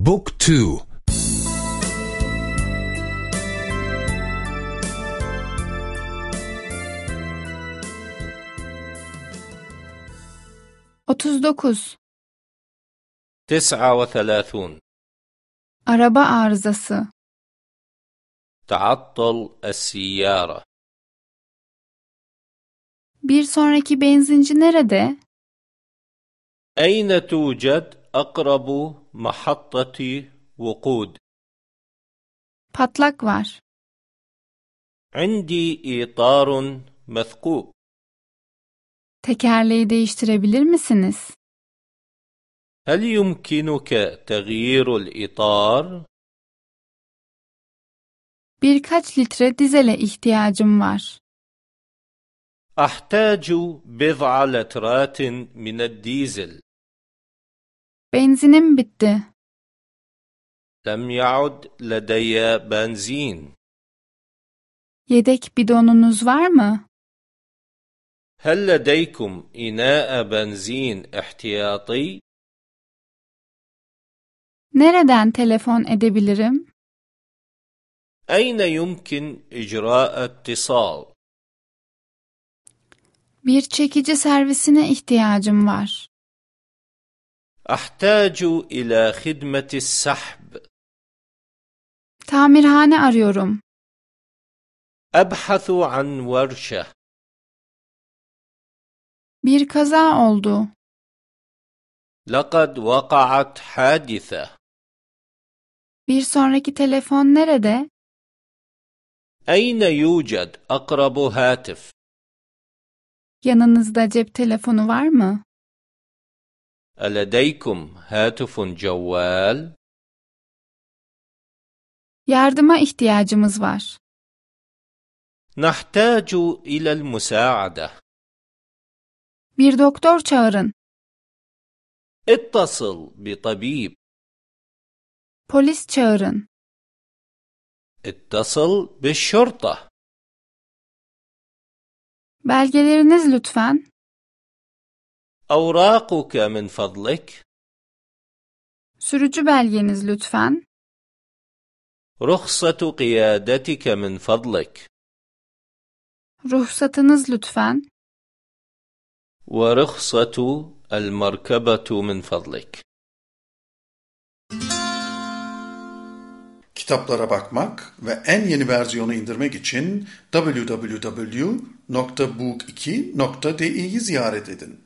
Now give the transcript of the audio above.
بوك تو Otuz dokuz. تسعة وثلاثون Araba arızası. تعطل السيارة Bir sonraki benzinci nerede? أين توجد أقرب محطة وقود؟ Patlak var. عندي إطار مثقوب Tekerleği değiştirebilir misiniz? هل يمكنك تغيير الإطار؟ Birkaç litre dizele ihtiyacım var. أحتاج بضع لترات من الديزل Benzinim bitti. لم يعد لدي بنزين Yedek bidonunuz var mı? هل لديكم إناء بنزين احتياطي؟ Nereden telefon edebilirim? أين يمكن إجراء اتصال؟ Bir çekici servisine ihtiyacım var. أحتاج إلى خدمة السحب Tamirhane arıyorum. أبحث عن ورشة Bir kaza oldu. لقد وقعت حادثة Bir sonraki telefon nerede? أين يوجد أقرب هاتف؟ Yanınızda cep telefonu var mı? ألديكم هاتف جوال؟ Yardıma ihtiyacımız var. نحتاج إلى المساعدة Bir doktor çağırın. اتصل بطبيب Polis çağırın. اتصل بالشرطة Belgeleriniz lütfen. أوراقك من فضلك Sürücü belgeniz lütfen. رخصة قيادتك من فضلك Ruhsatınız lütfen. ورخصة المركبة من فضلك Kitaplara bakmak ve en yeni versiyonu indirmek için www.book2.de'yi ziyaret edin.